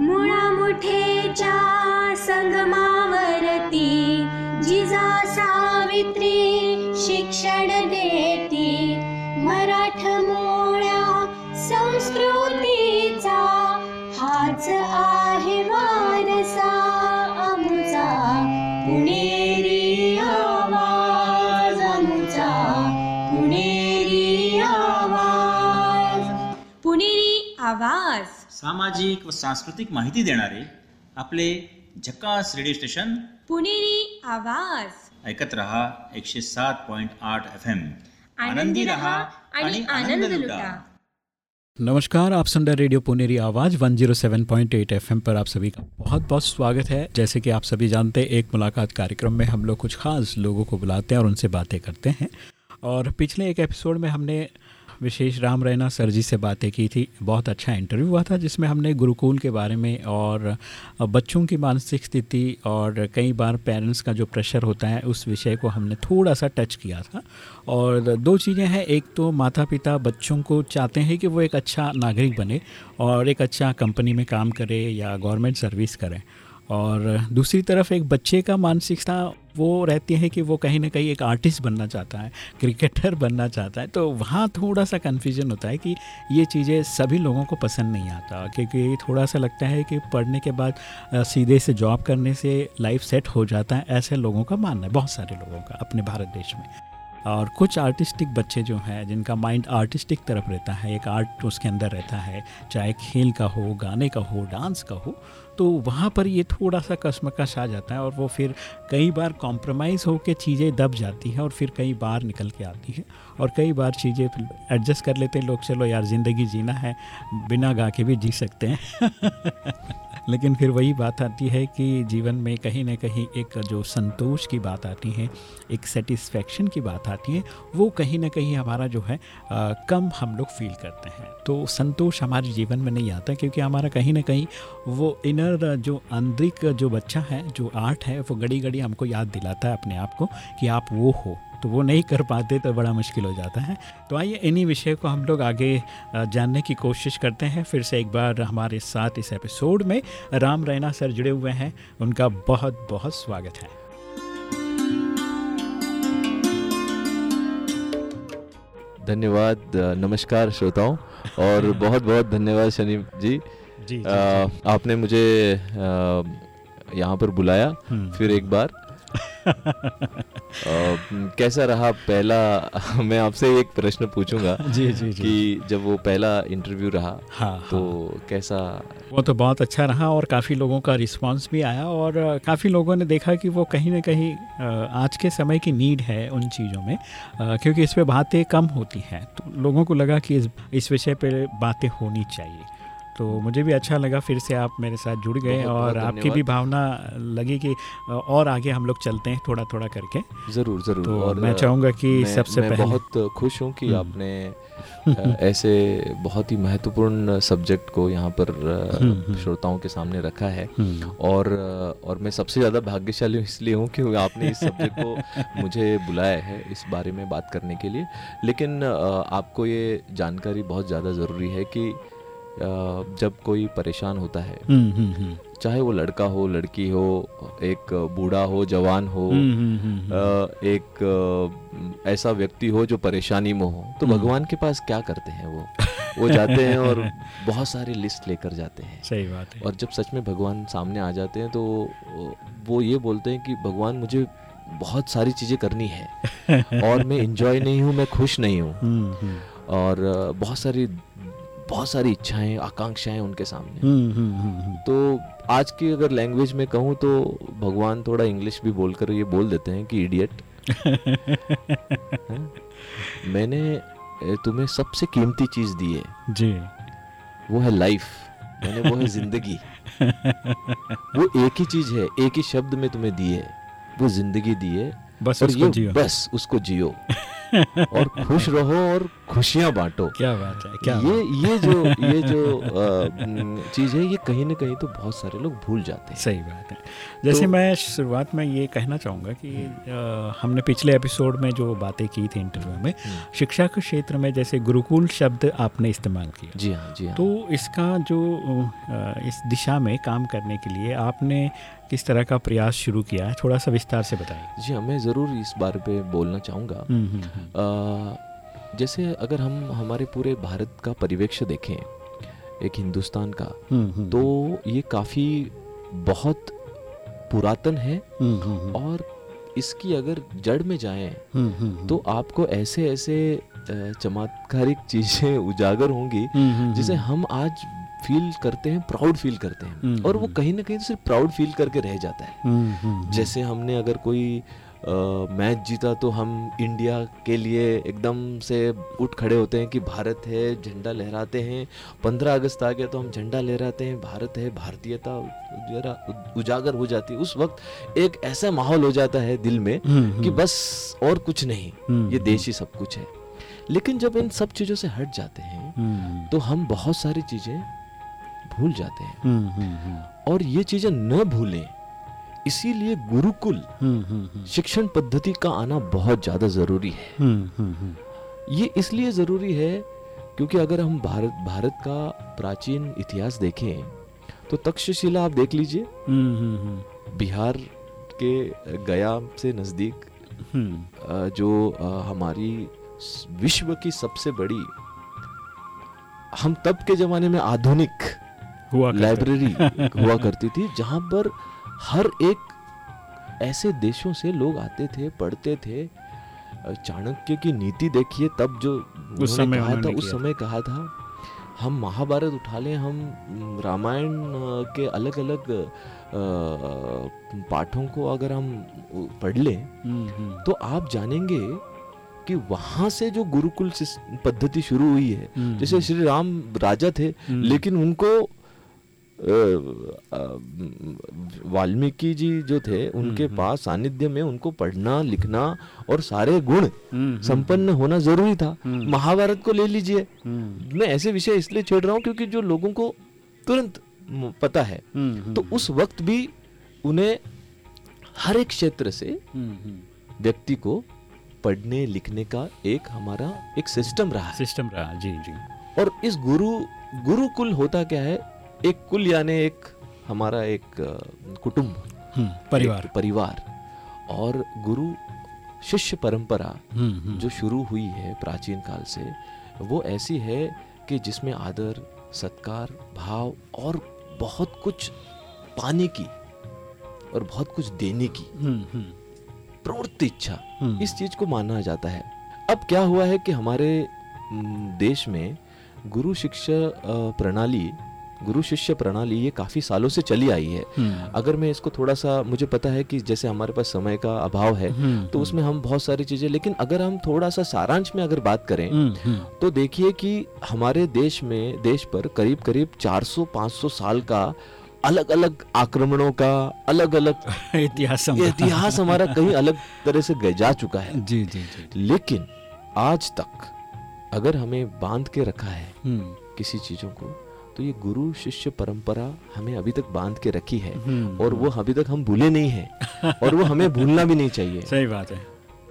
मुळामुठेच्या संगमावरती जिजा सावित्री शिक्षण देती. मराठमोळ्या संस्कृतीचा हाच आहे वारसा आमचा. पुणेरी आवाज आमचा. पुणेरी आवाज. पुणेरी आवाज. सामाजिक व सांस्कृतिक माहिती देणारे आपले झकास रेडिओ स्टेशन पुणेरी आवाज़. ऐकत रहा एकशे सात पॉइंट आठ एफ़ एम आनंदी रहा आणि आनंद लुटा. नमस्कार आप सुन रहे रेडियो पुनेरी आवाज़ 107.8 एफएम पर आप सभी का बहुत बहुत स्वागत है। जैसे कि आप सभी जानते हैं एक मुलाकात कार्यक्रम में हम लोग कुछ खास लोगों को बुलाते हैं और उनसे बातें करते हैं। और पिछले एक एपिसोड में हमने विशेष राम रैना सर जी से बातें की थी। बहुत अच्छा इंटरव्यू हुआ था, जिसमें हमने गुरुकुल के बारे में और बच्चों की मानसिक स्थिति और कई बार पेरेंट्स का जो प्रेशर होता है, उस विषय को हमने थोड़ा सा टच किया था। और दो चीज़ें हैं। एक तो माता पिता बच्चों को चाहते हैं कि वो एक अच्छा नागरिक बने और एक अच्छा कंपनी में काम करे या गवर्नमेंट सर्विस करें। और दूसरी तरफ़ एक बच्चे का मानसिकता वो रहती है कि वो कहीं ना कहीं एक आर्टिस्ट बनना चाहता है क्रिकेटर बनना चाहता है। तो वहाँ थोड़ा सा कन्फ्यूज़न होता है कि ये चीज़ें सभी लोगों को पसंद नहीं आता, क्योंकि थोड़ा सा लगता है कि पढ़ने के बाद सीधे से जॉब करने से लाइफ सेट हो जाता है, ऐसे लोगों का मानना है, बहुत सारे लोगों का, अपने भारत देश में। और कुछ आर्टिस्टिक बच्चे जो हैं, जिनका माइंड आर्टिस्टिक तरफ़ रहता है, एक आर्ट उसके अंदर रहता है, चाहे खेल का हो, गाने का हो डांस का हो तो वहाँ पर ये थोड़ा सा कसमकश आ जाता है और वो फिर कई बार कॉम्प्रोमाइज़ होकर चीज़ें दब जाती हैं और फिर कई बार निकल के आती हैं। और कई बार चीज़ें एडजस्ट कर लेते हैं लोग चलो यार ज़िंदगी जीना है बिना गा के भी जी सकते हैं। लेकिन फिर वही बात आती है कि जीवन में कहीं ना कहीं एक जो संतोष की बात आती है एक सेटिस्फेक्शन की बात आती है वो कहीं ना कहीं हमारा जो है आ, कम हम लोग फील करते हैं। तो संतोष हमारे जीवन में नहीं आता क्योंकि हमारा कहीं ना कहीं वो इनर जो आंतरिक जो बच्चा है जो आर्ट है वो घड़ी घड़ी हमको याद दिलाता है अपने आप को कि आप वो हो। तो वो नहीं कर पाते तो बड़ा मुश्किल हो जाता है। तो आइए इन्हीं विषय को हम लोग आगे जानने की कोशिश करते हैं। फिर से एक बार हमारे साथ इस एपिसोड में राम रैना सर जुड़े हुए हैं। उनका बहुत बहुत स्वागत है। धन्यवाद नमस्कार श्रोताओं और बहुत बहुत धन्यवाद शनि जी। जी अ, आपने मुझे यहाँ पर बुलाया। हम्म। फिर एक बार कैसा रहा पहला मैं आपसे एक प्रश्न पूछूँगा जी जी जी। कि जब वो पहला इंटरव्यू रहा हाँ तो हाँ। कैसा? वो तो बहुत अच्छा रहा और काफ़ी लोगों का रिस्पांस भी आया और काफ़ी लोगों ने देखा कि वो कहीं ना कहीं आज के समय की नीड है उन चीज़ों में क्योंकि इस पर बातें कम होती हैं। तो लोगों को लगा कि इस इस विषय पर बातें होनी चाहिए। तो मुझे भी अच्छा लगा फिर से आप मेरे साथ जुड़ गए और आपकी भी भावना लगी कि और आगे हम लोग चलते हैं थोड़ा थोड़ा करके। ज़रूर ज़रूर। तो और मैं चाहूँगा कि मैं, सबसे मैं पहले बहुत खुश हूँ कि हम्म। आपने ऐसे बहुत ही महत्वपूर्ण सब्जेक्ट को यहाँ पर हम्म, हम्म। श्रोताओं के सामने रखा है। और और मैं सबसे ज़्यादा भाग्यशाली इसलिए हूँ क्योंकि आपने इस सब्जेक्ट को मुझे बुलाया है इस बारे में बात करने के लिए। लेकिन आपको ये जानकारी बहुत ज़्यादा ज़रूरी है कि जब कोई परेशान होता है हम्म, हम्म, हम्म, चाहे वो लड़का हो लड़की हो एक बूढ़ा हो जवान हो एक ऐसा व्यक्ति हो जो परेशानी में हो तो। भगवान के पास क्या करते हैं वो? वो जाते हैं और बहुत सारी लिस्ट लेकर जाते हैं। सही बात है। और जब सच में भगवान सामने आ जाते हैं तो वो ये बोलते हैं कि भगवान मुझे बहुत सारी चीज़ें करनी है और मैं इंजॉय नहीं हूँ मैं खुश नहीं हूँ। और बहुत सारी बहुत सारी इच्छाएँ आकांक्षाएँ उनके सामने। हम्म, हम्म, हम्म। तो आज की अगर लैंग्वेज में कहूँ तो भगवान थोड़ा इंग्लिश भी बोलकर ये बोल देते हैं कि इडियट मैंने तुम्हें सबसे कीमती चीज़ दी है। जी। वो है लाइफ मैंने वो है ज़िंदगी। वो एक ही चीज़ है एक ही शब्द में तुम्हें दी है। वो ज़िंदगी दी है। बस और उसको ये जियो। बस उसको जियो। और खुश रहो और खुशियाँ बांटो। क्या बात है क्या ये ये जो ये जो चीज़ है ये कहीं ना कहीं तो बहुत सारे लोग भूल जाते हैं। सही बात है। जैसे तो- मैं शुरुआत में ये कहना चाहूँगा कि अ, हमने पिछले एपिसोड में जो बातें की थी इंटरव्यू में हम्म। शिक्षा के क्षेत्र में जैसे गुरुकुल शब्द आपने इस्तेमाल किया। जी हाँ जी हाँ। तो इसका जो अ, इस दिशा में काम करने के लिए आपने किस तरह का प्रयास शुरू किया है? थोड़ा सा विस्तार से बताइए। जी हाँ मैं ज़रूर इस बारे पे बोलना चाहूँगा। हम्म, हम्म, हम्म। जैसे अगर हम हमारे पूरे भारत का परिवेक्ष्य देखें एक हिंदुस्तान का तो ये काफ़ी बहुत पुरातन है और इसकी अगर जड़ में जाएँ तो आपको ऐसे ऐसे चमत्कारिक चीज़ें उजागर होंगी जिसे हम आज फील करते हैं प्राउड फील करते हैं। हम्म, और वो हम्म। कहीं ना कहीं सिर्फ़ प्राउड फील करके रह जाता है। हम्म, जैसे हमने अगर कोई मैच जीता तो हम इंडिया के लिए एकदम से उठ खड़े होते हैं कि भारत है झंडा लहराते हैं। पंद्रह अगस्त आ गया तो हम झंडा लहराते हैं भारत है भारतीयता जरा उजागर हो जाती है। उस वक्त एक ऐसा माहौल हो जाता है दिल में कि बस और कुछ नहीं ये देश ही सब कुछ है। लेकिन जब इन सब चीज़ों से हट जाते हैं तो हम बहुत सारी चीज़ें भूल जाते हैं। हम्म, हम्म, हम्म, और ये चीज़ें न भूलें इसीलिए गुरुकुल शिक्षण पद्धति का आना बहुत ज़्यादा ज़रूरी है। ये इसलिए ज़रूरी है क्योंकि अगर हम भारत भारत का प्राचीन इतिहास देखें तो तक्षशिला आप देख लीजिए। बिहार के गया से नज़दीक जो हमारी विश्व की सबसे बड़ी हम तब के ज़माने में आधुनिक हुआ लाइब्रेरी हुआ करती थी जहाँ पर हर एक ऐसे देशों से लोग आते थे पढ़ते थे। चाणक्य की नीति देखिए तब जो उन्होंने समय कहा था उस समय कहा था हम महाभारत उठा लें हम रामायण के अलग अलग पाठों को अगर हम पढ़ लें हम्म, हम्म, तो आप जानेंगे कि वहाँ से जो गुरुकुल पद्धति शुरू हुई है हम्म, जैसे श्री राम राजा थे। लेकिन उनको वाल्मीकि जी जो थे उनके हम्म। पास सानिध्य में उनको पढ़ना लिखना और सारे गुण हम्म, संपन्न होना ज़रूरी था। हम्म। महाभारत को ले लीजिए। हम्म, मैं ऐसे विषय इसलिए छेड़ रहा हूँ क्योंकि जो लोगों को तुरंत पता है। हम्म, हम्म, तो उस वक्त भी उन्हें हर एक क्षेत्र से हम्म, हम्म, व्यक्ति को पढ़ने लिखने का एक हमारा एक सिस्टम रहा सिस्टम रहा जी जी। और इस गुरु गुरुकुल होता क्या है? एक कुल यानी एक हमारा एक कुटुंब हम्म, परिवार। एक परिवार और गुरु शिष्य परंपरा हम्म, हम्म, जो शुरू हुई है प्राचीन काल से वो ऐसी है कि जिसमें आदर सत्कार भाव और बहुत कुछ पाने की और बहुत कुछ देने की प्रवृत्ति इच्छा इस चीज़ को माना जाता है। अब क्या हुआ है कि हमारे देश में गुरु शिक्षा प्रणाली गुरु शिष्य प्रणाली ये काफ़ी सालों से चली आई है। हम्म, अगर मैं इसको थोड़ा सा मुझे पता है कि जैसे हमारे पास समय का अभाव है हम्म, तो उसमें हम बहुत सारी चीज़ें लेकिन अगर हम थोड़ा सा सारांश में अगर बात करें हम्म, हम्म, तो देखिए कि हमारे देश में देश पर करीब करीब 400-500 साल का अलग अलग आक्रमणों का अलग अलग इतिहास इतिहास हमारा कहीं अलग तरह से जा चुका है। जी जी जी। लेकिन आज तक अगर हमें बाँध के रखा है हम्म, किसी चीज़ों को तो ये गुरु शिष्य परंपरा हमें अभी तक बाँध के रखी है हम्म, और वो अभी तक हम भूले नहीं हैं और वो हमें भूलना भी नहीं चाहिए। सही बात है।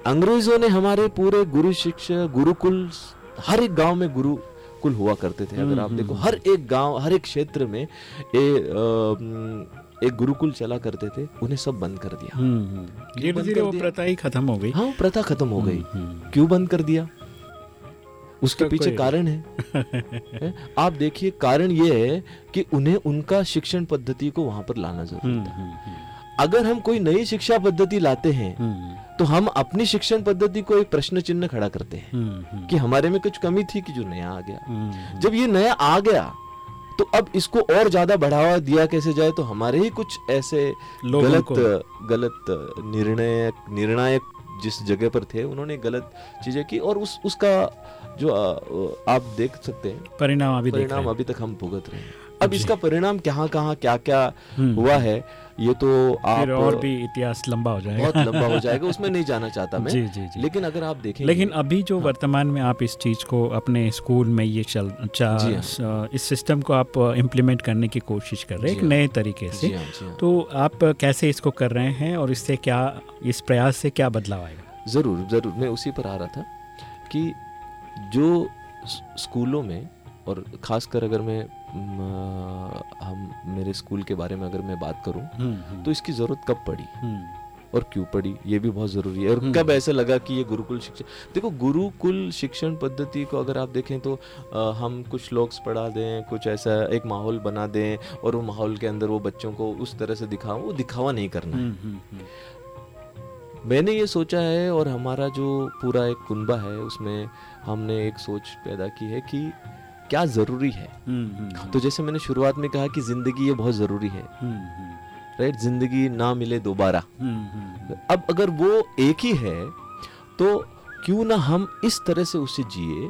अंग्रेज़ों ने हमारे पूरे गुरु शिक्षा गुरुकुल हर एक गाँव में गुरुकुल हुआ करते थे। अगर हम्म, आप हम्म, देखो हर एक गाँव हर एक क्षेत्र में ए, अ, एक गुरुकुल चला करते थे उन्हें सब बंद कर दिया। धीरे धीरे वो? प्रथा ही खत्म हो गई। हाँ प्रथा खत्म हो गई। क्यों बंद कर दिया? उसके पीछे कारण है। हैं? आप देखिए कारण ये है कि उन्हें उनका शिक्षण पद्धति को वहाँ पर लाना ज़रूरी हम्म, था। हम्म, हम्म, अगर हम कोई नई शिक्षा पद्धति लाते हैं तो हम अपनी शिक्षण पद्धति को एक प्रश्न चिन्ह खड़ा करते हैं कि हमारे में कुछ कमी थी कि जो नया आ गया। जब ये नया आ गया तो अब इसको और ज़्यादा बढ़ावा दिया कैसे जाए तो हमारे ही कुछ ऐसे गलत गलत निर्णय निर्णायक जिस जगह पर थे उन्होंने गलत चीज़ें की और उस उसका जो आ, आप देख सकते हैं परिणाम अभी परिणाम अभी तक हम भुगत रहे हैं। अब इसका परिणाम कहाँ कहाँ क्या क्या हुआ है ये तो आप और भी इतिहास लंबा हो जाएगा बहुत लंबा हो जाएगा उसमें नहीं जाना चाहता मैं जी, जी, जी। लेकिन अगर आप देखें लेकिन अभी जो हाँ। वर्तमान में आप इस चीज़ को अपने स्कूल में ये चल चा, स- इस सिस्टम को आप इम्प्लीमेंट करने की कोशिश कर रहे हैं एक हाँ। नए तरीके से जी हाँ, जी हाँ। तो आप कैसे इसको कर रहे हैं और इससे क्या इस प्रयास से क्या बदलाव आएगा ज़रूर ज़रूर मैं उसी पर आ रहा था कि जो स्कूलों में और ख़ासकर अगर म, हम मेरे स्कूल के बारे में अगर मैं बात करूँ तो इसकी ज़रूरत कब पड़ी? हम्म, और क्यों पड़ी? ये भी बहुत ज़रूरी है। और कब ऐसा लगा कि ये गुरुकुल शिक्षण देखो गुरुकुल शिक्षण पद्धति को अगर आप देखें तो अ, हम कुछ लोग पढ़ा दें कुछ ऐसा एक माहौल बना दें और वो माहौल के अंदर वो बच्चों को उस तरह से दिखाओ वो दिखावा नहीं करना है। हम्म, हम्म, हम्म, मैंने ये सोचा है और हमारा जो पूरा एक कुनबा है उसमें हमने एक सोच पैदा की है कि क्या ज़रूरी है? हम्म, हम्म, तो जैसे मैंने शुरुआत में कहा कि ज़िंदगी ये बहुत ज़रूरी है। हम्म, हम्म, राइट ज़िंदगी ना मिले दोबारा। हम्म, हम्म, अब अगर वो एक ही है तो क्यों ना हम इस तरह से उसे जिए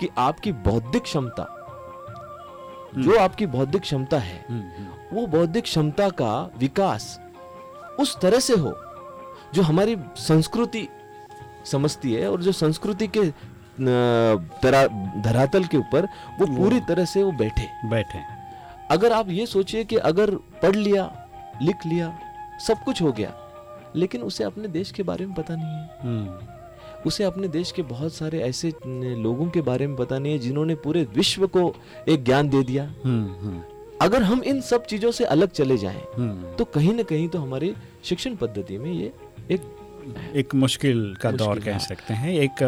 कि आपकी बौद्धिक क्षमता जो आपकी बौद्धिक क्षमता है हम्म, हम्म, वो बौद्धिक क्षमता का विकास उस तरह से हो जो हमारी संस्कृति समझती है और जो संस्कृति के तरा- धरातल के ऊपर वो पूरी तरह से वो बैठे। बैठे। अगर आप ये सोचिए कि अगर पढ़ लिया लिख लिया सब कुछ हो गया लेकिन उसे अपने देश के बारे में पता नहीं है। हम्म, उसे अपने देश के बहुत सारे ऐसे लोगों के बारे में पता नहीं है जिन्होंने पूरे विश्व को एक ज्ञान दे दिया। हम्म, हम्म, अगर हम इन सब चीज़ों से अलग चले जाएँ। तो कहीं ना कहीं तो हमारी शिक्षण पद्धति में ये एक एक मुश्किल का दौर कह हाँ। सकते हैं एक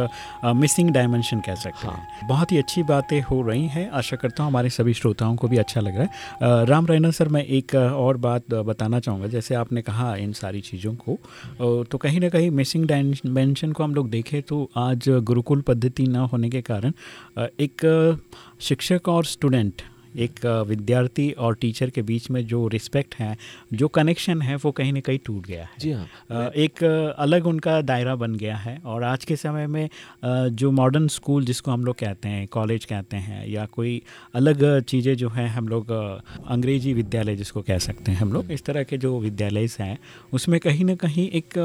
मिसिंग डायमेंशन कह सकते हाँ। हैं बहुत ही अच्छी बातें हो रही हैं आशा करता हूँ हमारे सभी श्रोताओं को भी अच्छा लग रहा है अ, राम रैना सर मैं एक और बात बताना चाहूँगा जैसे आपने कहा इन सारी चीज़ों को तो कहीं ना कहीं मिसिंग डायमेंशन को हम लोग देखें तो आज गुरुकुल पद्धति न होने के कारण एक शिक्षक और स्टूडेंट एक विद्यार्थी और टीचर के बीच में जो रिस्पेक्ट है जो कनेक्शन है वो कहीं ना कहीं टूट गया है। जी हाँ। एक अलग उनका दायरा बन गया है और आज के समय में जो मॉडर्न स्कूल जिसको हम लोग कहते हैं कॉलेज कहते हैं या कोई अलग चीज़ें जो हैं हम लोग अंग्रेज़ी विद्यालय जिसको कह सकते हैं हम लोग इस तरह के जो विद्यालय हैं उसमें कहीं ना कहीं एक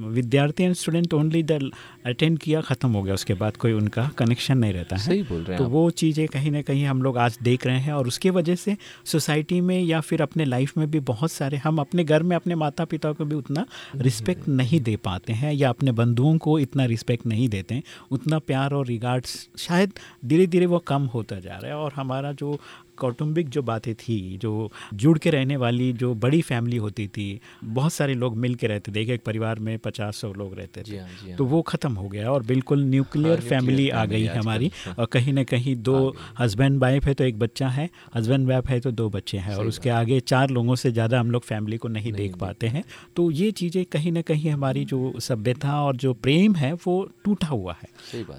विद्यार्थी and student only the attend किया ख़त्म हो गया उसके बाद कोई उनका कनेक्शन नहीं रहता है। सही बोल रहे हैं तो वो चीज़ें कहीं ना कहीं हम लोग आज देख रहे हैं और उसके वजह से सोसाइटी में या फिर अपने लाइफ में भी बहुत सारे हम अपने घर में अपने माता पिता को भी उतना रिस्पेक्ट नहीं दे पाते हैं या अपने बंधुओं को इतना रिस्पेक्ट नहीं देते हैं। उतना प्यार और रिगार्ड्स शायद धीरे धीरे वो कम होता जा रहा है और हमारा जो कौटुंबिक जो बातें थी जो जुड़ के रहने वाली जो बड़ी फैमिली होती थी बहुत सारे लोग मिल के रहते थे। एक एक परिवार में पचास सौ लोग रहते थे। हाँ जी हाँ। तो वो ख़त्म हो गया और बिल्कुल न्यूक्लियर हाँ, फैमिली आ गई है हमारी। और कहीं ना कहीं दो हस्बैंड वाइफ है तो एक बच्चा है हस्बैंड वाइफ है तो दो बच्चे हैं और उसके आगे चार लोगों से ज़्यादा हम लोग फैमिली को नहीं देख पाते हैं। तो ये चीज़ें कहीं ना कहीं हमारी जो सभ्यता और जो प्रेम है वो टूटा हुआ है।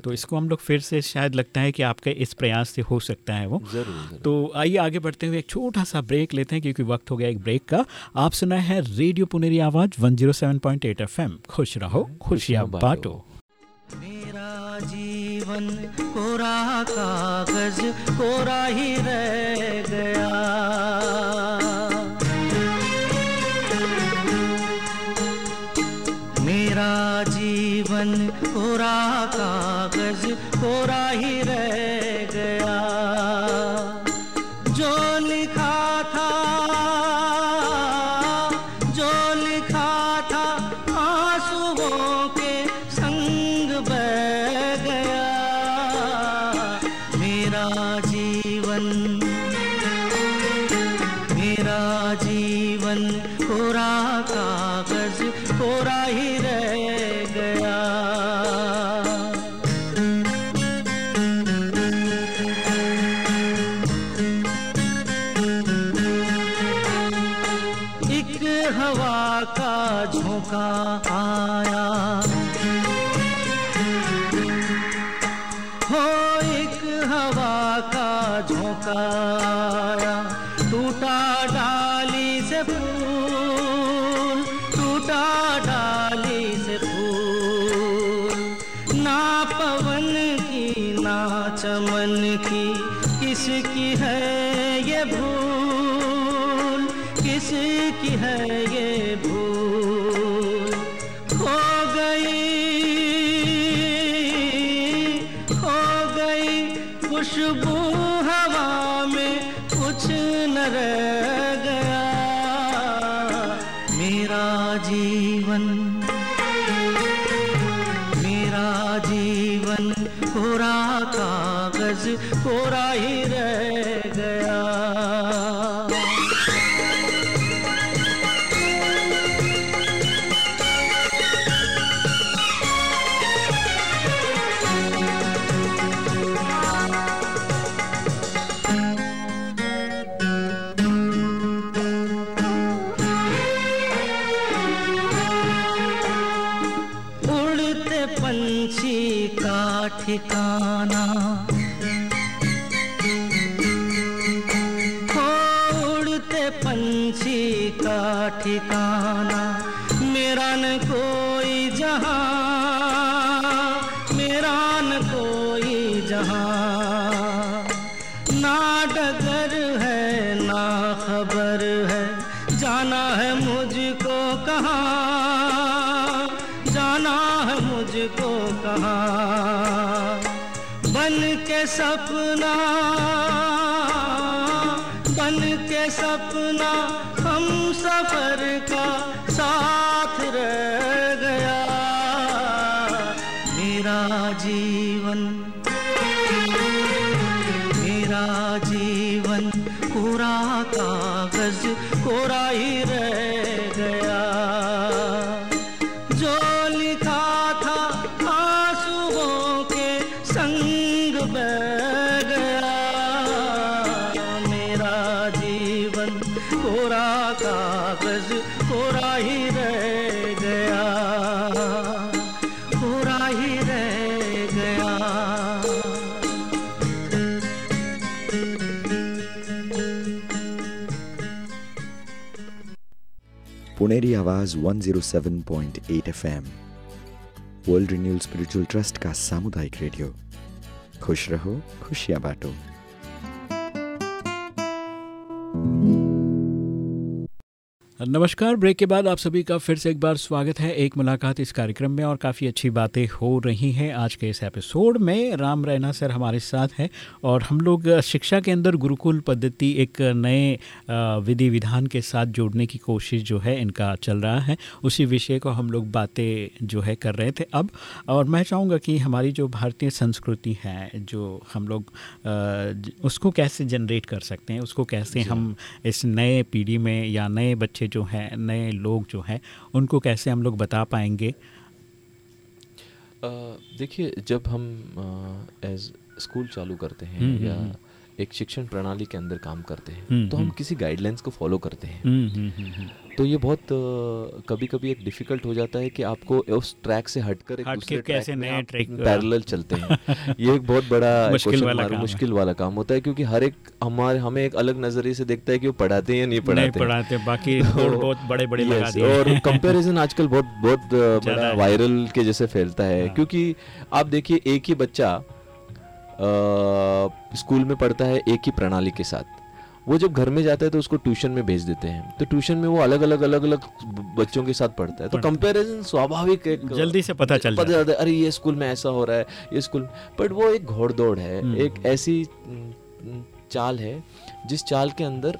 तो इसको हम लोग फिर से शायद लगता है कि आपके इस प्रयास से हो सकता है वो। ज़रूर तो आइए आगे बढ़ते हुए एक छोटा सा ब्रेक लेते हैं क्योंकि वक्त हो गया एक ब्रेक का। आप सुना है रेडियो पुनेरी आवाज़ 107.8 एफएम खुश रहो खुशियाँ बांटो। मेरा जीवन कोरा कागज़ कोरा ही रह गया। मेरा जीवन कोरा कागज़ कोरा ही रह ये कोई जहाँ मेरा न कोई जहाँ। ना डगर है, ना खबर है, जाना है मुझको कहाँ, जाना है मुझको कहाँ। बन के सपना Puneri Awaaz 107.8 FM world renewal spiritual trust का सामुदायिक रेडियो खुश रहो खुशियाँ बांटो नमस्कार ब्रेक के बाद आप सभी का फिर से एक बार स्वागत है एक मुलाकात इस कार्यक्रम में और काफ़ी अच्छी बातें हो रही हैं आज के इस एपिसोड में। राम रैना सर हमारे साथ हैं और हम लोग शिक्षा के अंदर गुरुकुल पद्धति एक नए विधि विधान के साथ जोड़ने की कोशिश जो है इनका चल रहा है। उसी विषय को हम लोग बातें जो है कर रहे थे अब। और मैं चाहूँगा कि हमारी जो भारतीय संस्कृति है जो हम लोग उसको कैसे जनरेट कर सकते हैं उसको कैसे हम इस नए पीढ़ी में या नए बच्चे जो हैं नए लोग जो हैं उनको कैसे हम लोग बता पाएँगे? देखिए जब हम एज स्कूल चालू करते हैं हम्म, या हम्म, एक शिक्षण प्रणाली के अंदर काम करते हम्म, हैं तो हम हम्म। किसी गाइडलाइंस को फॉलो करते हैं। तो ये बहुत कभी कभी एक डिफ़िकल्ट हो जाता है कि आपको उस ट्रैक से हटकर एक दूसरे कैसे नए ट्रैक पैरेलल चलते हैं। ये एक बहुत बड़ा मुश्किल वाला काम मुश्किल वाला काम होता है क्योंकि हर एक हमारे हमें एक अलग नज़रिए से देखता है कि वो पढ़ाते हैं या नहीं पढ़ाते पढ़ाते बाकी तो- बहुत बड़े बड़े और कंपेरिजन आजकल बहुत बहुत बड़ा वायरल के जैसे फैलता है। हाँ। क्योंकि आप देखिए एक ही बच्चा स्कूल में पढ़ता है एक ही प्रणाली के साथ। वो जब घर में जाता है तो उसको ट्यूशन में भेज देते हैं तो ट्यूशन में वो अलग अलग अलग अलग बच्चों के साथ पढ़ता है तो कंपैरिजन स्वाभाविक एक जल्दी से पता चल पता जाता है। अरे ये स्कूल में ऐसा हो रहा है ये स्कूल बट वो एक घोड़दौड़ है हम्म। एक ऐसी चाल है जिस चाल के अंदर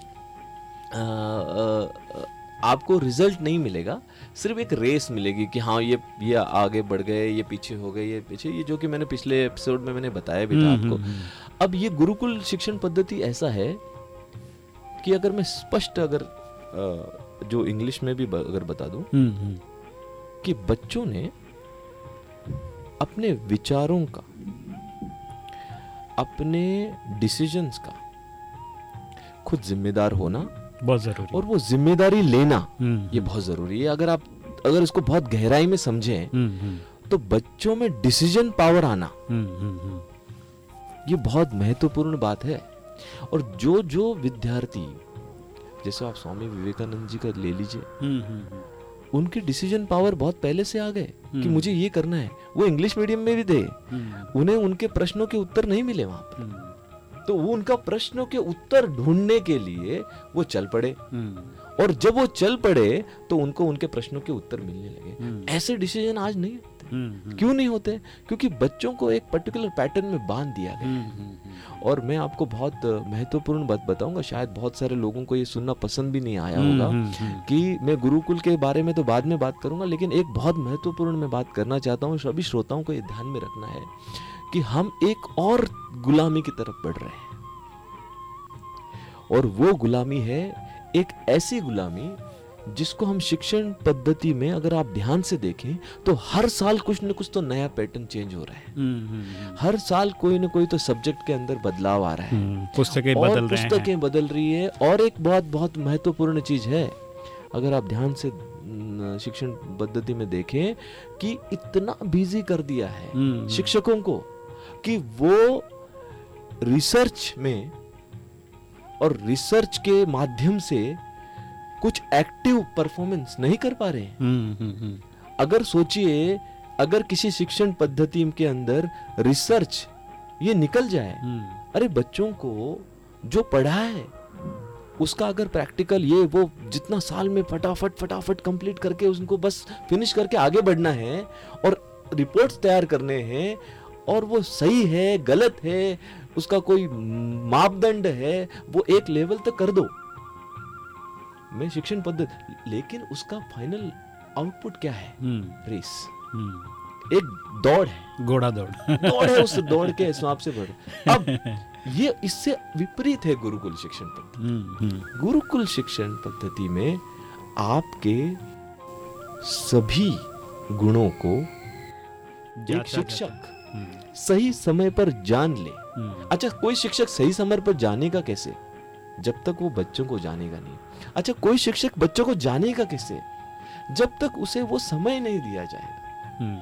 आपको रिज़ल्ट नहीं मिलेगा सिर्फ़ एक रेस मिलेगी कि हाँ ये ये आगे बढ़ गए ये पीछे हो गए ये पीछे ये जो कि मैंने पिछले एपिसोड में मैंने बताया भी था हम्म, आपको हम्म, हम्म। अब ये गुरुकुल शिक्षण पद्धति ऐसा है कि अगर मैं स्पष्ट अगर जो इंग्लिश में भी अगर बता दूँ हम्म, हम्म। कि बच्चों ने अपने विचारों का अपने डिसीजंस का खुद जिम्मेदार होना बहुत ज़रूरी और वो ज़िम्मेदारी लेना हम्म, ये बहुत ज़रूरी है। अगर आप अगर इसको बहुत गहराई में समझें तो बच्चों में डिसीज़न पावर आना। ये बहुत महत्वपूर्ण बात है। और जो जो विद्यार्थी जैसे आप स्वामी विवेकानंद जी का ले लीजिए हम्म, हम्म, हम्म। उनकी डिसीज़न पावर बहुत पहले से आ गए कि। मुझे ये करना है। वो इंग्लिश मीडियम में भी थे। हम्म, उन्हें उनके प्रश्नों के उत्तर नहीं मिले वहाँ पर। तो वो उनका प्रश्नों के उत्तर ढूँढने के लिए वो चल पड़े। और जब वो चल पड़े तो उनको उनके प्रश्नों के उत्तर मिलने लगे। ऐसे डिसीज़न आज नहीं होते। क्यों नहीं होते? क्योंकि बच्चों को एक पर्टिकुलर पैटर्न में बाँध दिया गया। और मैं आपको बहुत महत्वपूर्ण बात बताऊँगा। शायद बहुत सारे लोगों को ये सुनना पसंद भी नहीं आया होगा हम्म, हम्म, कि मैं गुरुकुल के बारे में तो बाद में बात करूँगा लेकिन एक बहुत महत्वपूर्ण मैं बात करना चाहता हूँ सभी श्रोताओं को ये ध्यान में रखना है कि हम एक और गुलामी की तरफ़ बढ़ रहे हैं। और वो गुलामी है एक ऐसी गुलामी जिसको हम शिक्षण पद्धति में अगर आप ध्यान से देखें तो हर साल कुछ न कुछ तो नया पैटर्न चेंज हो रहा है। हम्म, हम्म, हम्म, हर साल कोई ना कोई तो सब्जेक्ट के अंदर बदलाव आ रहा है। पुस्तकें बदल रहे हैं। पुस्तकें बदल रही है और एक बहुत बहुत महत्वपूर्ण चीज़ है अगर आप ध्यान से शिक्षण पद्धति में देखें कि इतना बिज़ी कर दिया है शिक्षकों को कि वो रिसर्च में और रिसर्च के माध्यम से कुछ एक्टिव परफॉर्मेंस नहीं कर पा रहे हैं। हम्म, हम्म, हम्म, अगर सोचिए अगर किसी शिक्षण पद्धति के अंदर रिसर्च ये निकल जाए अरे बच्चों को जो पढ़ा है उसका अगर प्रैक्टिकल ये वो जितना साल में फटाफट फटाफट कंप्लीट करके उसको बस फिनिश करके आगे बढ़ना है और रिपोर्ट्स तैयार करने हैं और वो सही है गलत है उसका कोई मापदंड है वो एक लेवल तक कर दो। मैं शिक्षण पद्धति लेकिन उसका फाइनल आउटपुट क्या है? हम्म, रेस हम्म, एक दौड़ है। घोड़ा दौड़। दौड़ है उस दौड़ के हिसाब से बढ़। अब ये इससे विपरीत है गुरुकुल शिक्षण पद्धति हम्म, हम्म, गुरुकुल शिक्षण पद्धति में आपके सभी गुणों को एक शिक्षक हम्म, सही समय पर जान ले। हम्म, अच्छा कोई शिक्षक सही समय पर जानेगा कैसे? जब तक वो बच्चों को जानेगा नहीं। अच्छा कोई शिक्षक बच्चों को जानेगा कैसे जब तक उसे वो समय नहीं दिया जाएगा हम्म,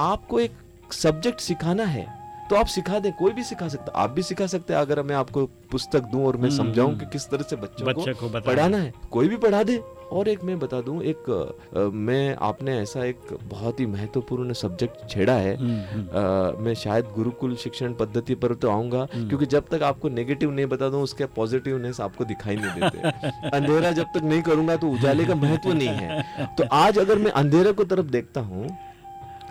आपको एक सब्जेक्ट सिखाना है तो आप सिखा दें कोई भी सिखा सकता आप भी सिखा सकते हैं। अगर मैं आपको पुस्तक दूँ और मैं हम्म, समझाऊं हम्म। कि किस तरह से बच्चों बच्चों को को पढ़ाना है कोई भी पढ़ा दे। और एक मैं बता दूँ एक अ, मैं आपने ऐसा एक बहुत ही महत्वपूर्ण सब्जेक्ट छेड़ा है। हम्म, हम्म, मैं शायद गुरुकुल शिक्षण पद्धति पर तो आऊँगा हम्म। क्योंकि जब तक आपको नेगेटिव नहीं बता दूँ उसके पॉजिटिवनेस आपको दिखाई नहीं देते। अंधेरा जब तक नहीं करूँगा तो उजाले का महत्व नहीं है। तो आज अगर मैं अंधेरा को तरफ़ देखता हूँ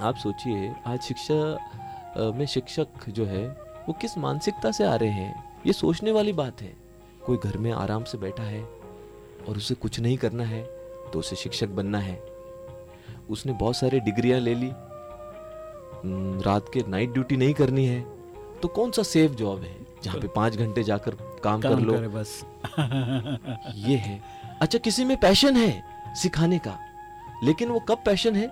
आप सोचिए आज शिक्षा में शिक्षक जो है वो किस मानसिकता से आ रहे हैं? ये सोचने वाली बात है। कोई घर में आराम से बैठा है और उसे कुछ नहीं करना है तो उसे शिक्षक बनना है। उसने बहुत सारी डिग्रियाँ ले ली। रात के नाइट ड्यूटी नहीं करनी है तो कौन सा सेफ़ जॉब है जहाँ पे पाँच घंटे जाकर काम, काम कर लो? करे बस। ये है। अच्छा किसी में पैशन है सिखाने का लेकिन वो कब पैशन है?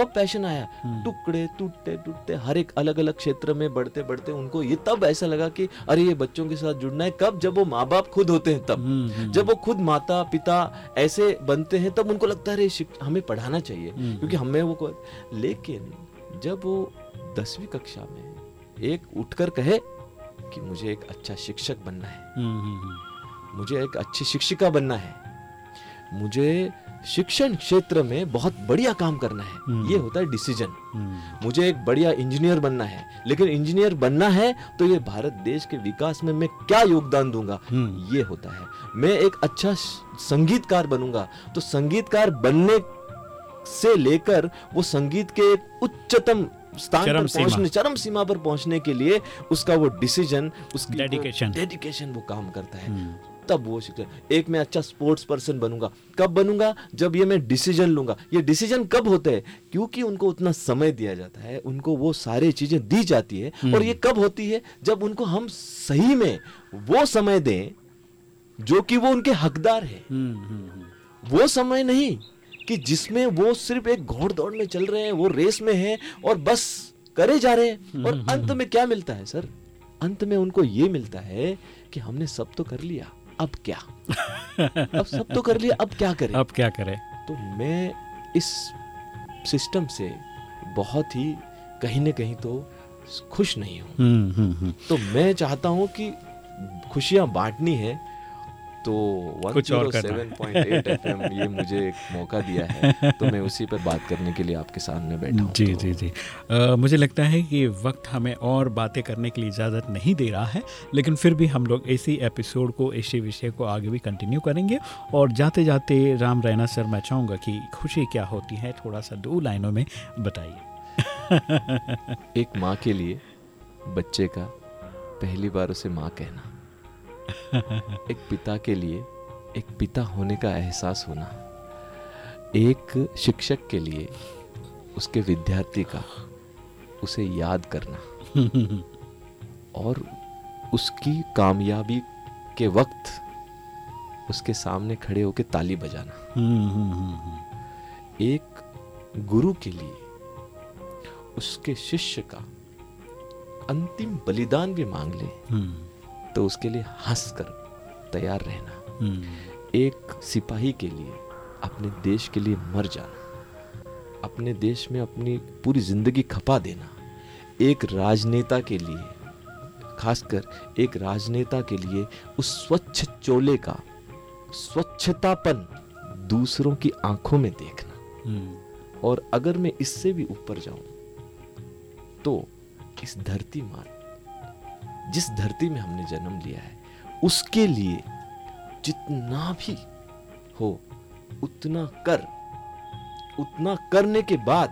कब पैशन आया हम्म। टुकड़े टूटते टूटते हर एक अलग अलग क्षेत्र में बढ़ते बढ़ते उनको ये तब ऐसा लगा कि अरे ये बच्चों के साथ जुड़ना है कब जब वो माँ बाप खुद होते हैं तब हम्म, हम्म, जब वो खुद माता पिता ऐसे बनते हैं तब उनको लगता है अरे हमें पढ़ाना चाहिए। क्योंकि हमें वो लेकिन जब वो दसवीं कक्षा में एक उठकर कहे कि मुझे एक अच्छा शिक्षक बनना है मुझे एक अच्छी शिक्षिका बनना है मुझे शिक्षण क्षेत्र में बहुत बढ़िया काम करना है। हम्म। ये होता है डिसीज़न हम्म, मुझे एक बढ़िया इंजीनियर बनना है। लेकिन इंजीनियर बनना है तो ये भारत देश के विकास में मैं क्या योगदान दूँगा? हम्म। ये होता है। मैं एक अच्छा संगीतकार बनूँगा। तो संगीतकार बनने से लेकर वो संगीत के एक उच्चतम स्थान चरम पर सीमा। पहुँचने चरम सीमा पर पहुँचने के लिए उसका वो डिसीज़न उसकी Dedication. डेडिकेशन वो काम करता है। तब वो शिक्षक एक मैं अच्छा स्पोर्ट्स पर्सन बनूँगा। कब बनूँगा? जब ये मैं डिसीज़न लूँगा। ये डिसीज़न कब होते हैं? क्योंकि उनको उतना समय दिया जाता है उनको वो सारी चीज़ें दी जाती है और ये कब होती है? जब उनको हम सही में वो समय दें जो कि वो उनके हकदार है। हम्म, हम्म, हम्म, वो समय नहीं कि जिसमें वो सिर्फ़ एक घोड़ दौड़ में चल रहे हैं वो रेस में है और बस करे जा रहे हैं। और अंत में क्या मिलता है सर? अंत में उनको ये मिलता है कि हमने सब तो कर लिया। अब क्या? अब सब तो कर लिया अब क्या करें? अब क्या करें? तो मैं इस सिस्टम से बहुत ही कहीं ना कहीं तो खुश नहीं हूँ। हम्म, हम्म, हम्म, तो मैं चाहता हूँ कि खुशियाँ बांटनी है तो कुछ और करना है। 107.8 एफएम ये मुझे एक मौका दिया है तो मैं उसी पर बात करने के लिए आपके सामने बैठा हूँ। जी तो जी जी। अ, मुझे लगता है कि वक्त हमें और बातें करने के लिए इजाज़त नहीं दे रहा है लेकिन फिर भी हम लोग इसी एपिसोड को इसी विषय को आगे भी कंटिन्यू करेंगे। और जाते जाते राम रैना सर मैं चाहूँगा कि खुशी क्या होती है थोड़ा सा दो लाइनों में बताइए। एक माँ के लिए बच्चे का पहली बार उसे माँ कहना। एक पिता के लिए, एक पिता होने का एहसास होना, एक शिक्षक के लिए, उसके विद्यार्थी का, उसे याद करना, और उसकी कामयाबी के वक्त उसके सामने खड़े होकर ताली बजाना। एक गुरु के लिए, उसके शिष्य का अंतिम बलिदान भी मांग ले तो उसके लिए हंस कर तैयार रहना। हम्म, एक सिपाही के लिए अपने देश के लिए मर जाना। अपने देश में अपनी पूरी ज़िंदगी खपा देना। एक राजनेता के लिए खासकर एक राजनेता के लिए उस स्वच्छ चोले का स्वच्छतापन दूसरों की आँखों में देखना। हम्म, और अगर मैं इससे भी ऊपर जाऊँ तो इस धरती माँ जिस धरती में हमने जन्म लिया है उसके लिए जितना भी हो उतना कर। उतना करने के बाद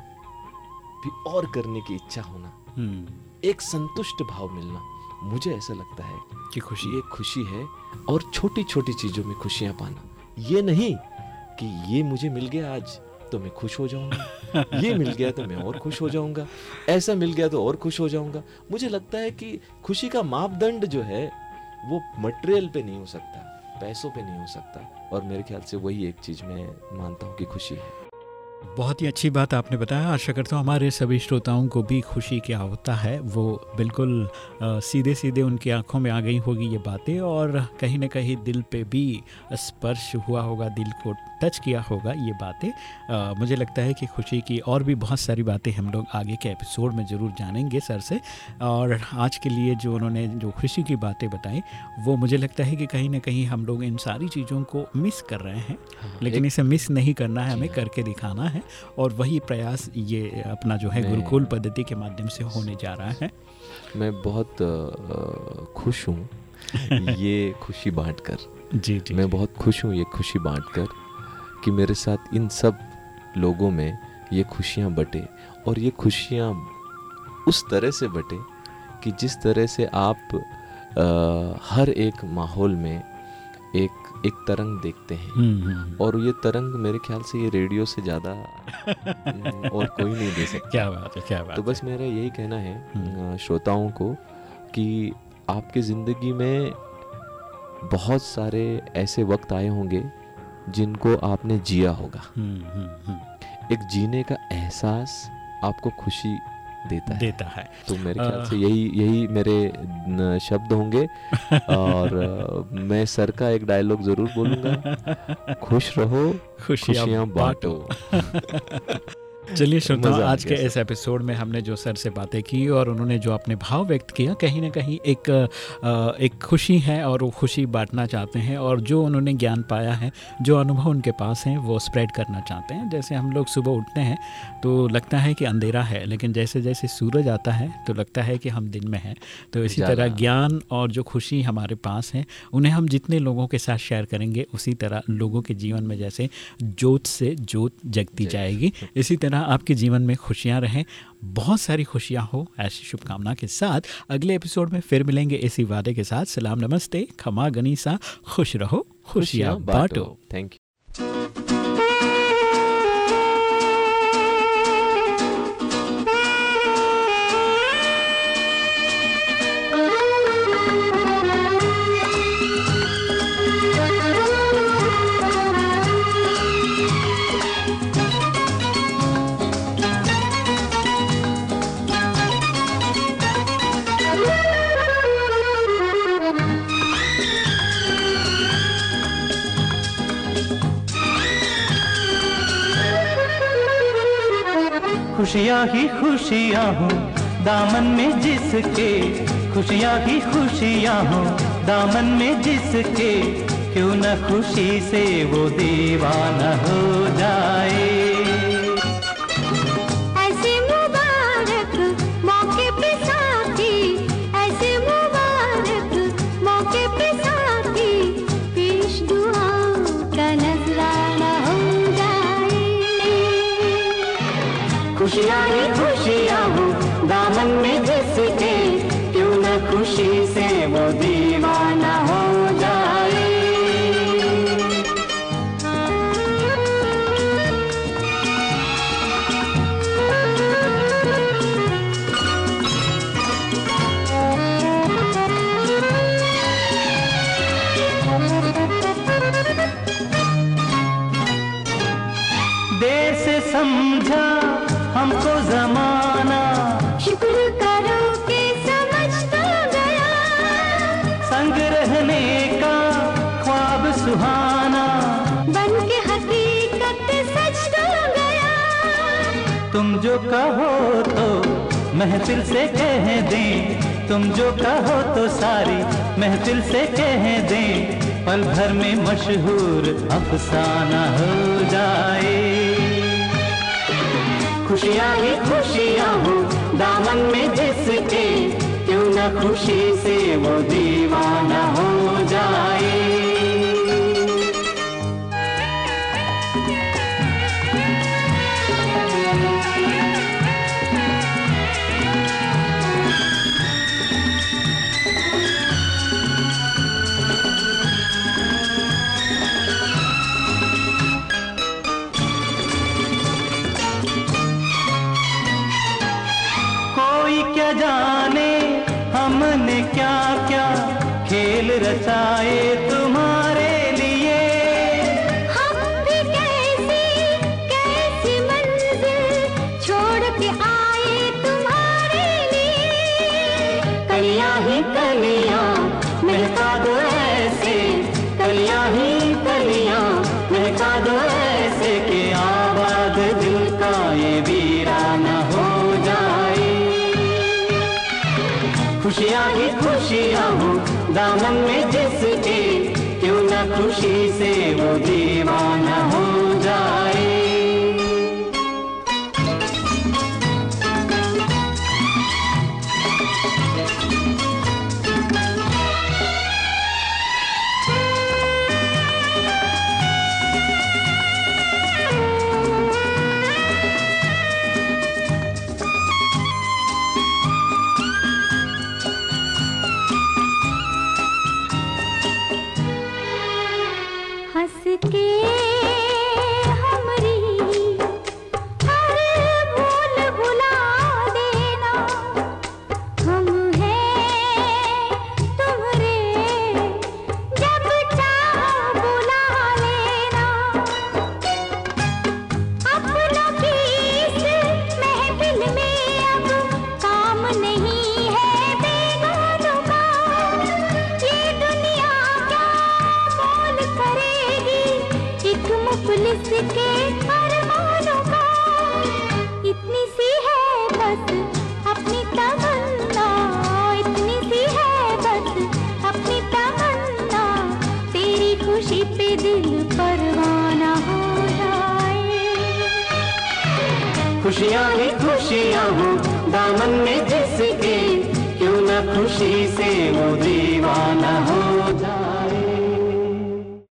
भी और करने की इच्छा होना। हम्म, एक संतुष्ट भाव मिलना। मुझे ऐसा लगता है कि खुशी। ये खुशी है और छोटी छोटी चीज़ों में खुशियाँ पाना। ये नहीं कि ये मुझे मिल गया आज। तो मैं खुश हो जाऊँगा। ये मिल गया तो मैं और खुश हो जाऊँगा। ऐसा मिल गया तो और खुश हो जाऊँगा। मुझे लगता है कि खुशी का मापदंड जो है, वो मटेरियल पे नहीं हो सकता, पैसों पे नहीं हो सकता। और मेरे ख्याल से वही एक चीज़ मैं मानता हूँ कि खुशी है। बहुत ही अच्छी बात आपने बताया। आशा करता हूँ हमारे सभी श्रोताओं को भी खुशी क्या होता है वो बिल्कुल अ, सीधे सीधे उनकी आँखों में आ गई होगी ये बातें और कहीं ना कहीं दिल पे भी स्पर्श हुआ होगा दिल को टच किया होगा ये बातें। मुझे लगता है कि खुशी की और भी बहुत सारी बातें हम लोग आगे के एपिसोड में ज़रूर जानेंगे सर से और आज के लिए जो उन्होंने जो खुशी की बातें बताई वो मुझे लगता है कि कहीं ना कहीं हम लोग इन सारी चीज़ों को मिस कर रहे हैं। लेकिन इसे मिस नहीं करना है हमें करके दिखाना है और वही प्रयास ये अपना जो है गुरुकुल पद्धति के माध्यम से होने जा रहा है। मैं बहुत खुश हूँ ये खुशी बांटकर। जी जी मैं बहुत खुश हूँ ये खुशी बांटकर कि मेरे साथ इन सब लोगों में ये खुशियाँ बटे और ये खुशियाँ उस तरह से बटे कि जिस तरह से आप अ, हर एक माहौल में एक एक तरंग देखते हैं। हम्म, हम्म, और ये तरंग मेरे ख्याल से ये रेडियो से ज़्यादा हम्म, और कोई नहीं दे सकता। क्या बात है क्या बात तो बस मेरा यही कहना है हम्म। श्रोताओं को कि आपकी ज़िंदगी में बहुत सारे ऐसे वक्त आए होंगे जिनको आपने जिया होगा। हम्म, हम्म, हम्म, एक जीने का एहसास आपको खुशी देता है। देता है। तो मेरे ख्याल से यही यही मेरे शब्द होंगे और मैं सर का एक डायलॉग ज़रूर बोलूँगा। खुश रहो खुशियाँ खुशियाँ बांटो। चलिए श्रोताओं आज के इस एपिसोड में हमने जो सर से बातें की और उन्होंने जो अपने भाव व्यक्त किया कहीं ना कहीं एक एक खुशी है और वो खुशी बांटना चाहते हैं और जो उन्होंने ज्ञान पाया है जो अनुभव उनके पास हैं वो स्प्रेड करना चाहते हैं। जैसे हम लोग सुबह उठते हैं तो लगता है कि अंधेरा है लेकिन जैसे जैसे सूरज आता है तो लगता है कि हम दिन में हैं। तो इसी तरह ज्ञान और जो खुशी हमारे पास है उन्हें हम जितने लोगों के साथ शेयर करेंगे उसी तरह लोगों के जीवन में जैसे जोत से जोत जगती जाएगी। इसी तरह आपके जीवन में खुशियाँ रहें। बहुत सारी खुशियाँ हो ऐसी शुभकामना के साथ अगले एपिसोड में फिर मिलेंगे इसी वादे के साथ। सलाम नमस्ते खमा गनीसा खुश रहो खुशियाँ बांटो। थैंक यू खुशियाँ ही खुशियाँ हूँ। दामन में जिसके खुशियाँ ही खुशियाँ हूँ। दामन में जिसके क्यों न खुशी से वो दीवाना हो जाए। ちなみに कहो तो महफिल से कह दें, तुम जो कहो तो सारी महफिल से कह दें, पल भर में मशहूर अफसाना हो जाए। खुशियाँ ही खुशियाँ हो, दामन में जिसके, क्यों ना खुशी से वो दीवाना हो जाए। क्या क्या खेल रचाए तुम्हारे